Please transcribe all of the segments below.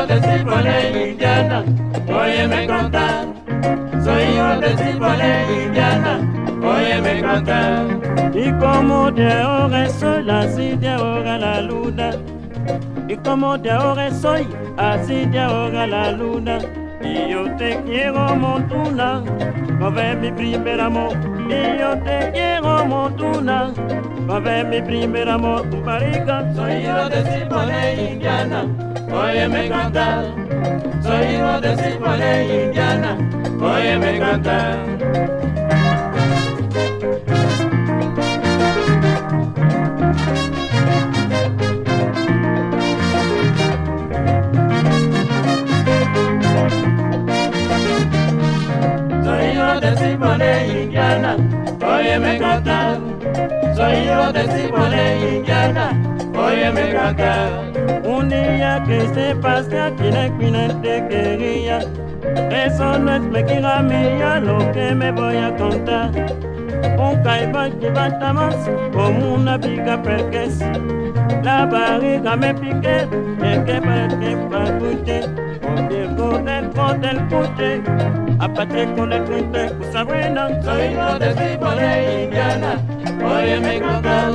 hijo de Cipole Indiana, óyeme contar. Soy hijo de Cipole Indiana, óyeme contar. Y como de ahora soy, así de ahora la luna. Y como de ahora soy, así de ahora la luna. Y yo te quiero montuna, va ver mi primer amor. Y yo te quiero montuna, va ver mi primer amor. Tu parica, soy hijo de Cipole Indiana, óyeme cantar. Soy hijo de Cipole Indiana, óyeme cantar. Soy hijo de Cipole Indiana, óyeme cantar. Soy hijo de Cipole Indiana, óyeme cantar. un día que se pase aquí en el te quería. Eso no es mentira mía lo que me voy a contar. Un caibán que batamos como una pica perques. La barriga me piqué, el que parque papuche. Con el del del puche, aparte con el puente, cosa buena. Soy hijo de Cipole Indiana, óyeme cantar.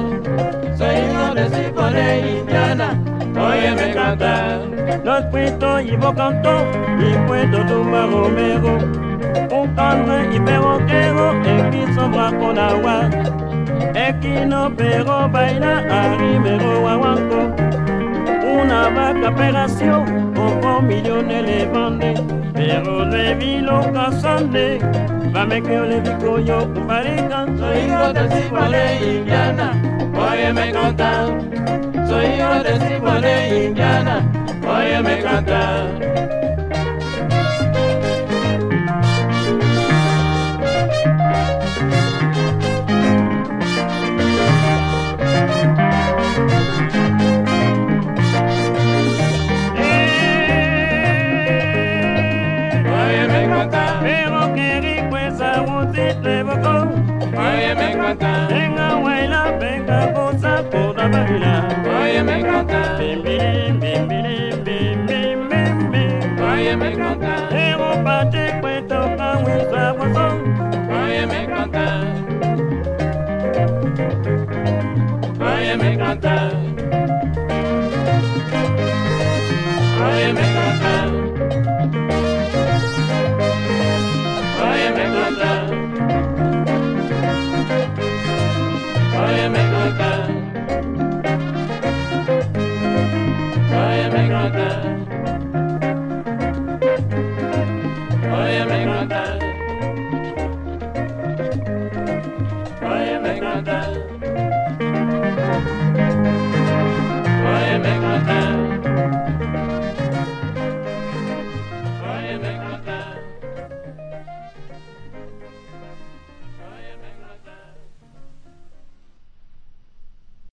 Soy hijo de Cipole Indiana, óyeme cantar. Los puestos y vos cantó, y puesto tumba romero. Un canre y perroquero, el que sobra con agua. El que no pero baila, guaguanco. Una vaca operación, pocos millones le vende. Pero le vi lo casande, va me que le digo yo, un marican. Soy hijo de Cipole Indiana, óyeme cantar. Soy hijo de Cipole Indiana, óyeme cantar. Goza, toda óyeme cantar, Bim, bim, bim, bim, bim, bim, bim, bim. óyeme cantar, Pero pate cuento pa' muy sabroso. óyeme cantar, óyeme cantar, óyeme cantar, óyeme cantar. Natal.